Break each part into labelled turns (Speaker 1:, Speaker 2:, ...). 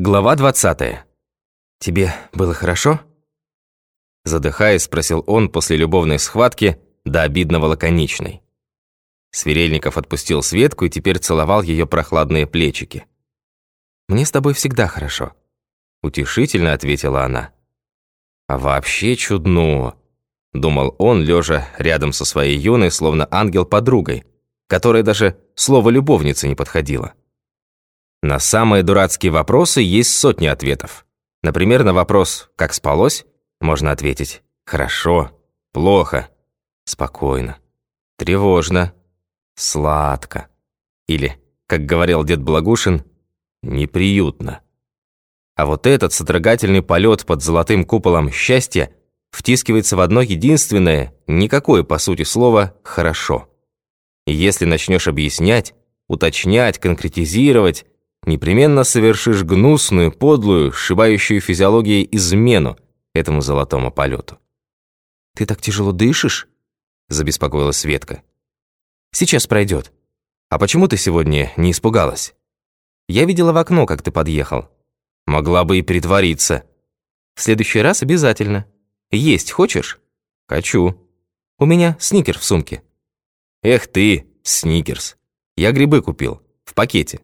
Speaker 1: Глава 20. «Тебе было хорошо?» Задыхаясь, спросил он после любовной схватки до обидного лаконичной. Сверельников отпустил Светку и теперь целовал ее прохладные плечики. «Мне с тобой всегда хорошо», — утешительно ответила она. «А вообще чудно», — думал он, лежа рядом со своей юной, словно ангел-подругой, которой даже слово «любовница» не подходило. На самые дурацкие вопросы есть сотни ответов. Например, на вопрос «как спалось?» можно ответить «хорошо», «плохо», «спокойно», «тревожно», «сладко» или, как говорил дед Благушин, «неприютно». А вот этот содрогательный полет под золотым куполом счастья втискивается в одно единственное, никакое, по сути слова, «хорошо». И если начнешь объяснять, уточнять, конкретизировать, непременно совершишь гнусную, подлую, сшибающую физиологией измену этому золотому полету. «Ты так тяжело дышишь?» – забеспокоилась Светка. «Сейчас пройдет. А почему ты сегодня не испугалась? Я видела в окно, как ты подъехал. Могла бы и притвориться. В следующий раз обязательно. Есть хочешь?» «Хочу. У меня сникер в сумке». «Эх ты, сникерс. Я грибы купил. В пакете».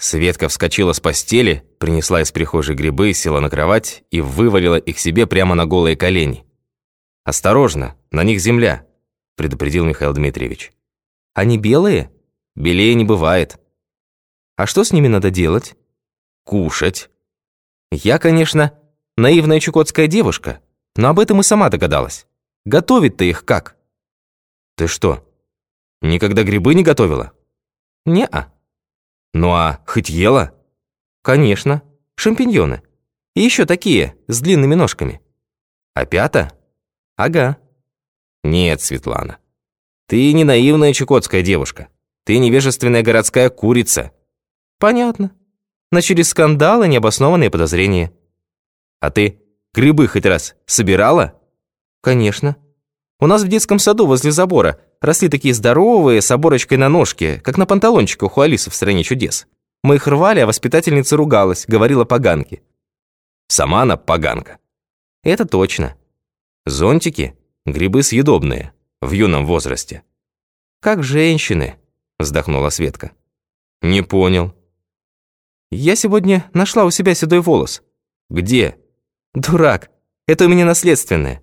Speaker 1: Светка вскочила с постели, принесла из прихожей грибы, села на кровать и вывалила их себе прямо на голые колени. «Осторожно, на них земля», – предупредил Михаил Дмитриевич. «Они белые? Белее не бывает». «А что с ними надо делать?» «Кушать». «Я, конечно, наивная чукотская девушка, но об этом и сама догадалась. Готовить-то их как?» «Ты что, никогда грибы не готовила?» «Не-а». Ну а хоть ела? Конечно, шампиньоны. И еще такие, с длинными ножками. Опята? Ага. Нет, Светлана. Ты не наивная чукотская девушка. Ты невежественная городская курица. Понятно. Начались скандалы, необоснованные подозрения. А ты грибы хоть раз собирала? Конечно. У нас в детском саду возле забора росли такие здоровые, с оборочкой на ножке, как на панталончиках у Алисы в «Стране чудес». Мы их рвали, а воспитательница ругалась, говорила поганки. Сама она поганка. Это точно. Зонтики – грибы съедобные, в юном возрасте. Как женщины, вздохнула Светка. Не понял. Я сегодня нашла у себя седой волос. Где? Дурак, это у меня наследственное.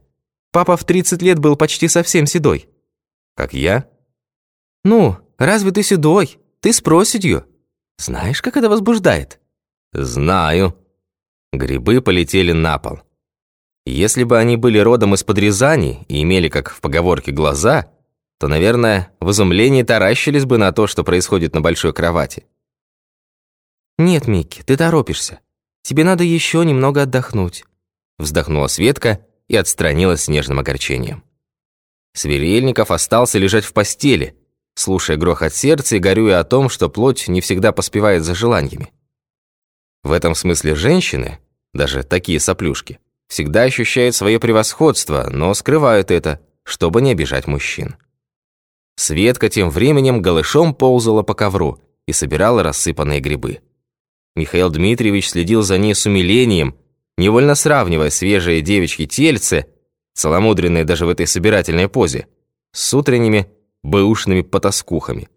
Speaker 1: Папа в 30 лет был почти совсем седой. Как я? Ну, разве ты седой? Ты с проседью. Знаешь, как это возбуждает? Знаю. Грибы полетели на пол. Если бы они были родом из-под Рязани и имели, как в поговорке, глаза, то, наверное, в изумлении таращились бы на то, что происходит на большой кровати. «Нет, Микки, ты торопишься. Тебе надо еще немного отдохнуть», вздохнула Светка и отстранилась с нежным огорчением. Сверельников остался лежать в постели, слушая грохот сердца и горюя о том, что плоть не всегда поспевает за желаниями. В этом смысле женщины, даже такие соплюшки, всегда ощущают свое превосходство, но скрывают это, чтобы не обижать мужчин. Светка тем временем голышом ползала по ковру и собирала рассыпанные грибы. Михаил Дмитриевич следил за ней с умилением, невольно сравнивая свежие девичьи тельце, целомудренные даже в этой собирательной позе, с утренними бэушными потаскухами.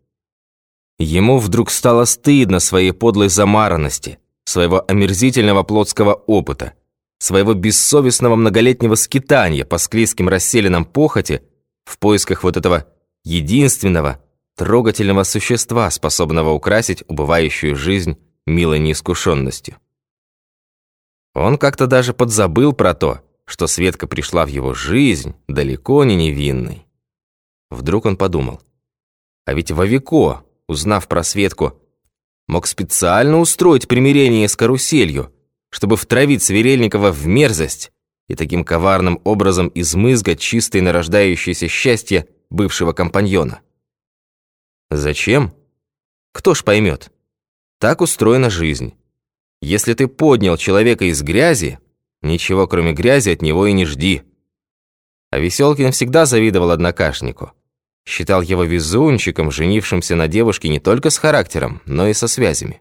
Speaker 1: Ему вдруг стало стыдно своей подлой замаранности, своего омерзительного плотского опыта, своего бессовестного многолетнего скитания по склизким расселенным похоти в поисках вот этого единственного, трогательного существа, способного украсить убывающую жизнь милой неискушенностью. Он как-то даже подзабыл про то, что Светка пришла в его жизнь далеко не невинной. Вдруг он подумал, а ведь Вовико, узнав про Светку, мог специально устроить примирение с каруселью, чтобы втравить Сверельникова в мерзость и таким коварным образом измызгать чистое нарождающееся счастье бывшего компаньона. Зачем? Кто ж поймет? Так устроена жизнь. Если ты поднял человека из грязи, ничего кроме грязи от него и не жди. А Веселкин всегда завидовал однокашнику. Считал его везунчиком, женившимся на девушке не только с характером, но и со связями.